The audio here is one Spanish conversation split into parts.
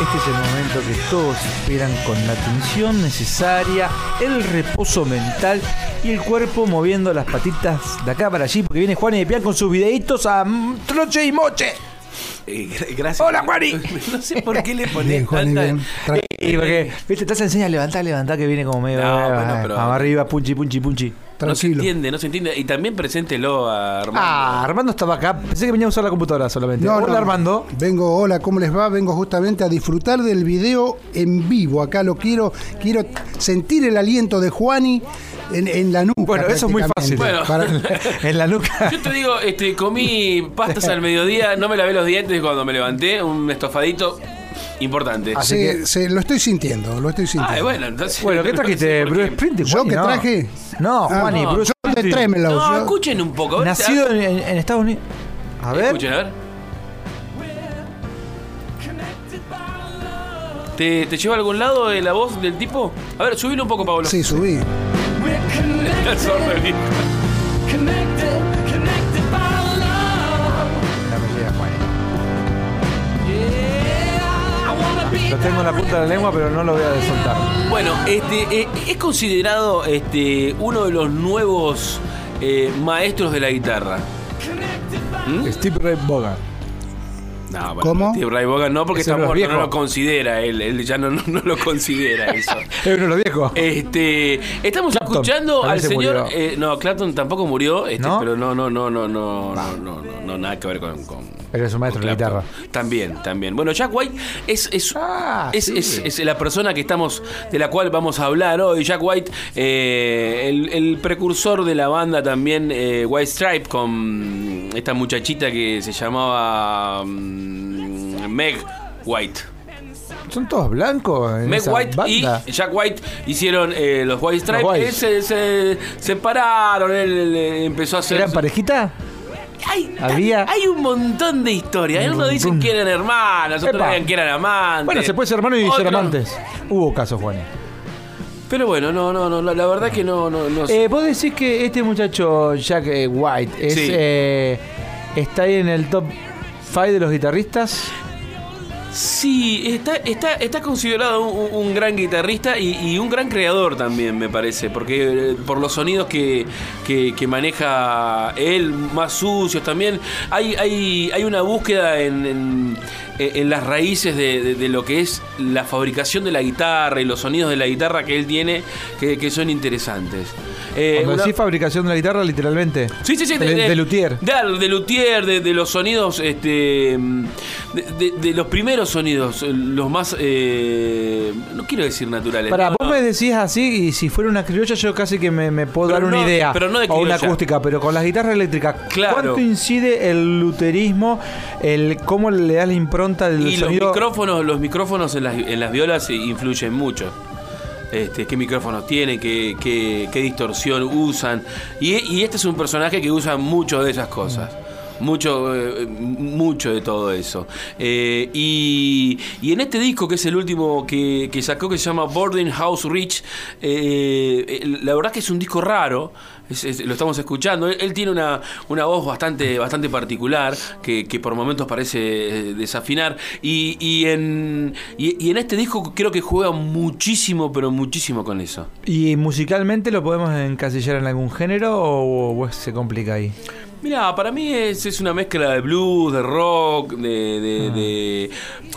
Este es el momento que todos esperan con la atención necesaria, el reposo mental y el cuerpo moviendo las patitas de acá para allí, porque viene Juan y de Pian con sus videitos a troche y moche. Eh, gra- gracias. Hola, Juani. No sé por qué le Bien, pones Juan, tanta... bien. Y porque, viste, te enseña a levantar, levantar, que viene como medio. No, eh, bueno, pero- Vamos arriba, punchi, punchi, punchi. No se Tranquilo. entiende, no se entiende. Y también preséntelo a Armando. Ah, Armando estaba acá. Pensé que venía a usar la computadora solamente. No, Hola, no. Armando. Vengo, hola, ¿cómo les va? Vengo justamente a disfrutar del video en vivo. Acá lo quiero, quiero sentir el aliento de Juani en, en la nuca. Bueno, eso es muy fácil. Bueno. Para- en la nuca. Yo te digo, este, comí pastas al mediodía, no me lavé los dientes cuando me levanté, un estofadito importante. Así sí, que- sí, lo estoy sintiendo, lo estoy sintiendo. Ah, bueno, entonces. Bueno, ¿qué trajiste? qué. Bruce Springsteen. ¿Yo que no. traje? No, Ah, Juani, no, Bruce Yo de Springsteen. Tremelo. No, yo- escuchen un poco. Nacido en, Estados Unidos. A ver. Escuchen, a ver. ¿Te, ¿Te lleva a algún lado eh, la voz del tipo? A ver, subilo un poco, Pablo. Sí, subí. tengo en la punta de la lengua, pero no lo voy a soltar. Bueno, este, eh, es considerado este, uno de los nuevos eh, maestros de la guitarra. Steve Ray Vaughan. No, bueno, ¿Cómo? Steve Ray Vaughan no, porque está muerto, no lo considera él, él ya no, no, no lo considera eso. Es uno de los viejos. Este, estamos Clapton, escuchando al se señor. eh, no, Clapton tampoco murió, este, ¿No? pero no, no, no, no, no, no, no, no, nada que ver con. con Pero es un maestro de guitarra. También, también. Bueno, Jack White es, es, Ah, es, sí. es- es la persona que estamos, de la cual vamos a hablar hoy. Jack White, eh, el, el precursor de la banda también, eh, White Stripe, con esta muchachita que se llamaba mm, Meg White. ¿Son todos blancos en Meg esa White banda? y Jack White hicieron eh, los White Stripes. Los White. Se, se separaron, él, empezó a hacer. ¿Eran parejita? Hay, Había- hay un montón de historias. Algunos dicen que eran hermanas, otros decían que eran amantes. Bueno, se puede ser hermano y ser amantes. Hubo casos, Juan. Pero bueno, no, no, no. La, la verdad que no, no, no sé. Eh, Vos decís que este muchacho, Jack eh, White, es, Sí. eh, está ahí en el top 5 de los guitarristas. Sí, está, está, está considerado un, un gran guitarrista y, y un gran creador también, me parece, porque eh, por los sonidos que, que- que maneja él, más sucios también, hay, hay, hay una búsqueda en, en- en las raíces de, de- de lo que es la fabricación de la guitarra y los sonidos de la guitarra que él tiene, que, que son interesantes. Eh, Cuando una- decís fabricación de la guitarra, literalmente. Sí, sí, sí. De, de luthier. De, de luthier, de, de los sonidos, este, de, de- de los sonidos, los más, eh, no quiero decir naturales. Para no, vos no. me decís así, y si fuera una criolla, yo casi que me, me puedo Pero dar una no- idea. pero no de o una acústica, pero con las guitarras eléctricas. Claro. ¿Cuánto incide el luterismo? El, ¿Cómo le da la impronta del Y los sonido? micrófonos, los micrófonos en las, en las violas influyen mucho. Este, qué micrófonos tienen, qué, qué- qué distorsión usan. Y, y este es un personaje que usa mucho de esas cosas. Mucho, eh, mucho de todo eso. Eh, y, y en este disco, que es el último que, que sacó, que se llama Boarding House Rich, eh, la verdad que es un disco raro. lo estamos escuchando. Él, tiene una, una voz bastante, bastante particular que, que por momentos parece desafinar. Y, y en, y, en este disco creo que juega muchísimo, pero muchísimo con eso. ¿Y musicalmente lo podemos encasillar en algún género o se complica ahí? Mira, para mí es, es una mezcla de blues, de rock, de, de- de-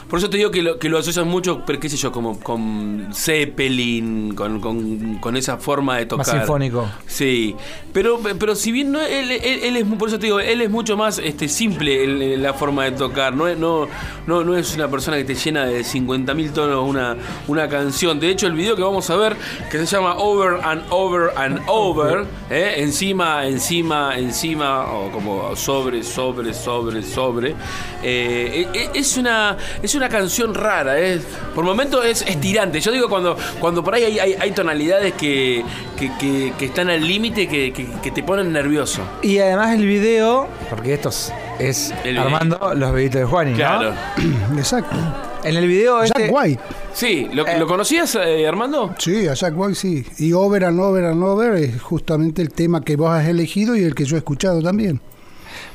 Por eso te digo que lo, que lo asocian mucho, pero qué sé yo, como con Zeppelin, con, con- con esa forma de tocar. Más sinfónico. Sí, pero, pero si bien no, él, él- él es, por eso te digo, él es mucho más este, simple en, en la forma de tocar, no es, no, no, no es una persona que te llena de 50.000 tonos una, una canción. De hecho, el video que vamos a ver, que se llama Over and Over and Over, ¿eh? encima, encima, encima, o como sobre, sobre, sobre, sobre, eh, eh, es, una, es una canción rara, es, por momentos es estirante. Yo digo cuando, cuando por ahí hay, hay- hay tonalidades que, que, que- que están al límite que, te ponen nervioso. Y además el video, porque esto es, es El- armando los videitos de Juani, ¿no? Claro. Exacto. En el video Jack este, White. Sí, ¿lo, lo conocías, eh, Armando? Sí, a Jack White sí. Y Over and Over and Over es justamente el tema que vos has elegido y el que yo he escuchado también.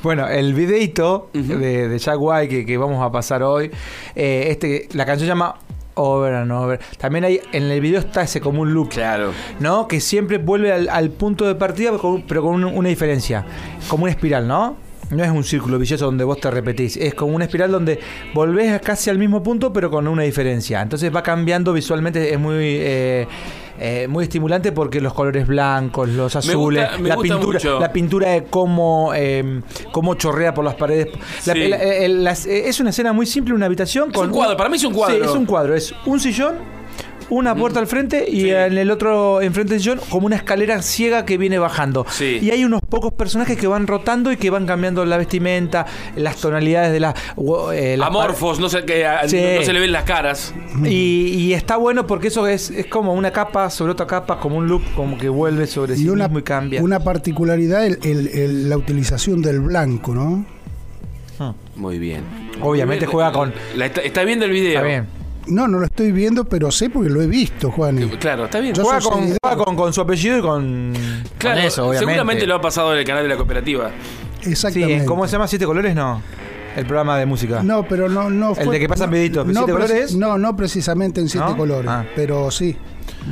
Bueno, el videito de, de Jack White que, que vamos a pasar hoy, eh, este, la canción se llama Over and Over. También hay, en el video está ese como un loop. Claro. ¿no? Que siempre vuelve al, al punto de partida, pero con, pero con un- una diferencia. Como una espiral, ¿no? No es un círculo vicioso donde vos te repetís. Es como una espiral donde volvés casi al mismo punto, pero con una diferencia. Entonces va cambiando visualmente, es muy. eh, eh, muy estimulante porque los colores blancos, los azules, gusta- me la pintura, mucho. la pintura de cómo, eh, cómo chorrea por las paredes. La- Sí. la- el- las- eh, es una escena muy simple, una habitación Es con un cuadro, para mí es un cuadro. Sí, es un cuadro, es un sillón, una puerta al frente y Sí. en el otro enfrente del sillón como una escalera ciega que viene bajando. Sí. Y hay unos pocos personajes que van rotando y que van cambiando la vestimenta, las tonalidades de la, eh, las Amorfos, no sé qué, a- Sí. no se le ven las caras. Y, y está bueno porque eso es, es como una capa sobre otra capa, como un loop, como que vuelve sobre sí Y una, mismo y cambia. una particularidad, el- el- el- la utilización del blanco, ¿no? Muy bien. Obviamente Muy bien. juega con. La está, está viendo el video. Está bien. No, no lo estoy viendo, pero sé porque lo he visto, Juan. Claro, está bien. Yo Juega, soy con, juega con, con su apellido y con, Claro, con eso, obviamente. seguramente lo ha pasado en el canal de la cooperativa. Sí, Exactamente. ¿cómo se llama? ¿Siete colores? No. El programa de música. No, pero no, no El de que pasan videitos, No, ¿siete colores? no, no precisamente en siete ¿No? colores, Ah. pero sí,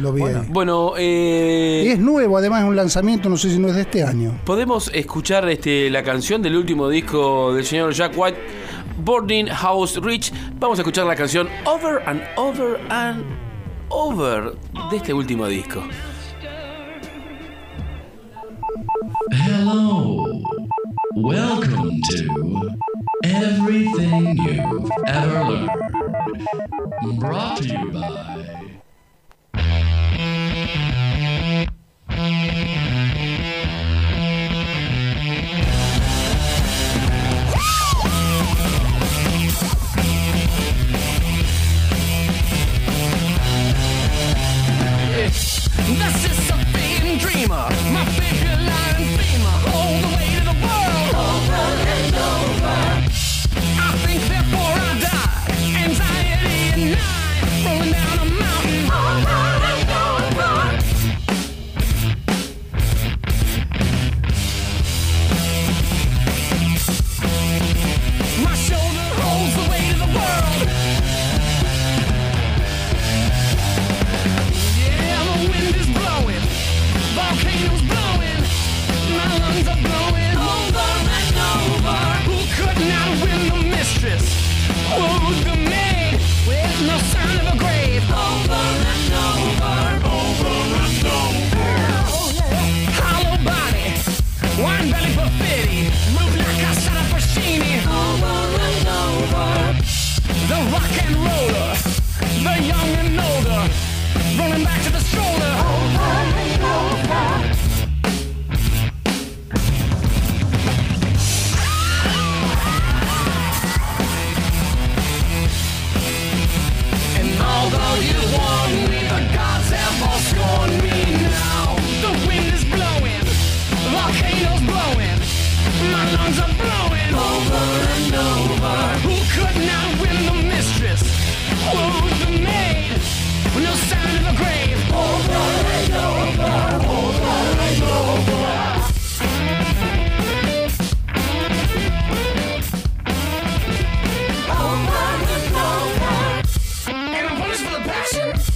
lo vi. ahí. Bueno, eh, Y es nuevo, además es un lanzamiento, no sé si no es de este año. podemos escuchar este, la canción del último disco del señor Jack White, Boarding House Rich. Vamos a escuchar la canción Over and Over and Over de este último disco. Hello. Welcome to Everything You've Ever Learned. Brought to you by. Fashion.